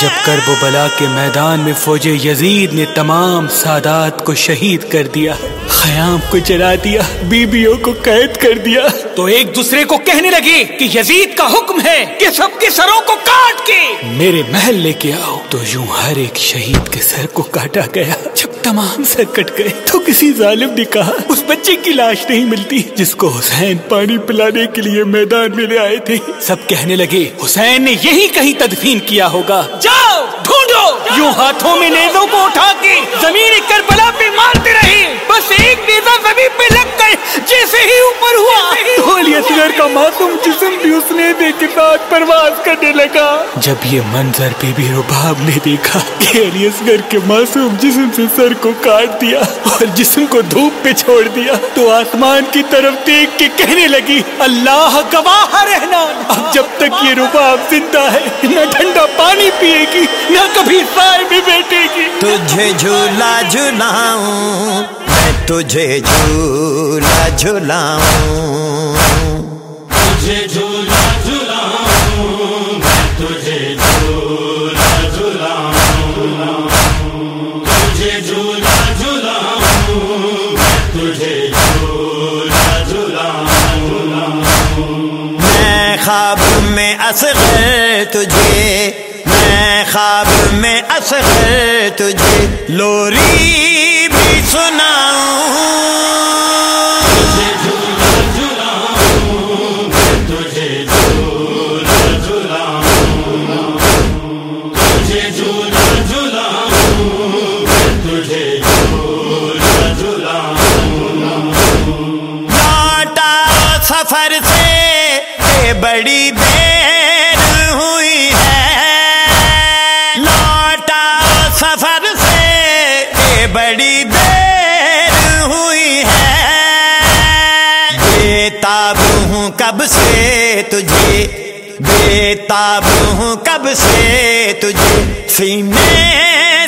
جب کرب و بلا کے میدان میں فوج یزید نے تمام سادات کو شہید کر دیا، خیام کو جلا دیا بیبیوں کو قید کر دیا۔ تو ایک دوسرے کو کہنے لگی کہ یزید کا حکم ہے کہ سب کے سروں کو کاٹ کے میرے محل لے کے آؤ۔ تو یوں ہر ایک شہید کے سر کو کاٹا گیا۔ جب تمام سر کٹ گئے تو کسی ظالم نے کہا، اس بچے کی لاش نہیں ملتی جس کو حسین پانی پلانے کے لیے میدان میں لے آئے تھے۔ سب کہنے لگے، حسین نے یہی کہیں تدفین کیا ہوگا۔ جاؤ، ڈھونڈو۔ یوں ہاتھوں میں نیزوں کو اٹھا کے زمین کربلا پہ مارتے رہے۔ بس ایک نیزا زمین پہ لگ گئے۔ جیسے ہی اوپر ہوا۔ اصغر کا معصوم جسم بھی اس نیزے کے ساتھ پرواز کرنے لگا۔ جب یہ منظر بی بی رباب نے دیکھا کہ علی اصغر کے معصوم جسم سے سر کو کاٹ دیا اور جسم کو دھوپ پہ چھوڑ دیا تو آسمان کی طرف دیکھ کے کہنے لگی اللہ گواہ رہنا اب جب تک یہ رباب زندہ ہے نہ ٹھنڈا پانی پیے گی نہ کبھی سائے میں بیٹھے گی۔ تجھے جھولا جھلاؤں میں تجھے جھولا جھلاؤں تجھے جھولا جھلاؤں میں تجھے جھولا جھلاؤں تجھے جھولا جھلاؤں میں تجھے جھولا جھلاؤں میں خواب میں اصغر تجھے میں خواب میں اصغر تجھے لوری بھی سناؤں تجھے جھولا تجھے جھولا تجھے جھولا تجھے جھولا سفر سے بڑی دیر ہوں کب سے تجھے بےتاب ہوں کب سے تجھے سینے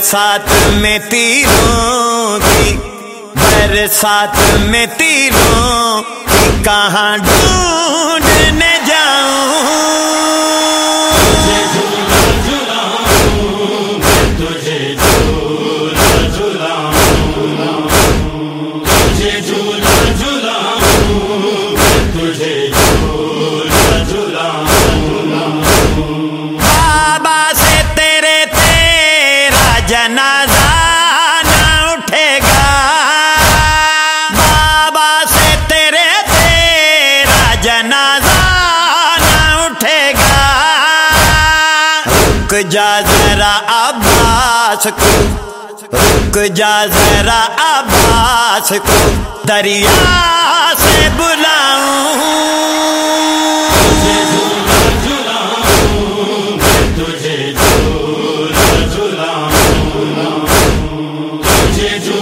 برسات میں تیروں کی برسات میں تیروں کی کہاں ڈھونڈنے جاؤں؟ جا ذرا عباس کو رک جا ذرا عباس کو دریا سے بلاؤں۔ تجھے جھولا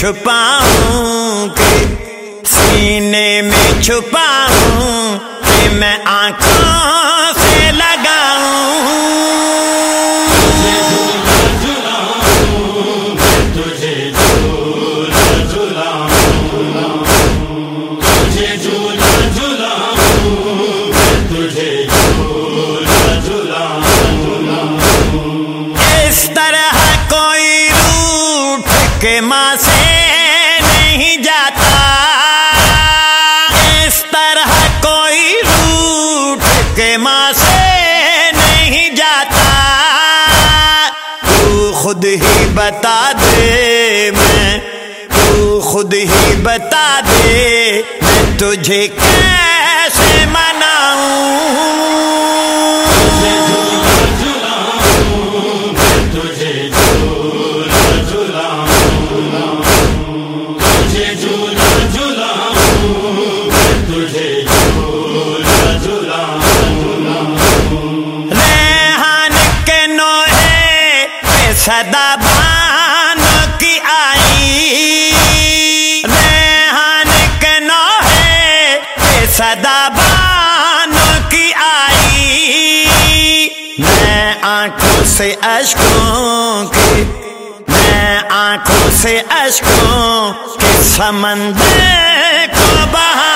چھپاؤں کہ سینے میں چھپاؤں کہ میں آنکھوں کے ماں سے نہیں جاتا۔ اس طرح کوئی روٹ کے ماں سے نہیں جاتا۔ تو خود خود ہی بتا دے میں، تو خود ہی بتا دے میں تجھے کیسے مناؤں۔ پہ صدا بانوں کی آئی۔ ریحان کے نوحے پہ صدا بانوں کی آئی۔ میں آنکھوں سے اشکوں کی میں آنکھوں سے اشکوں کے سمندر کو بہاؤں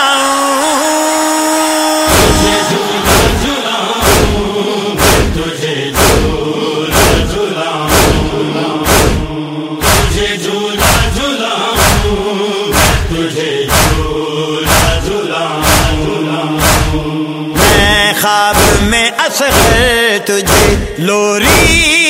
میں خواب میں اصغر تجھے لوری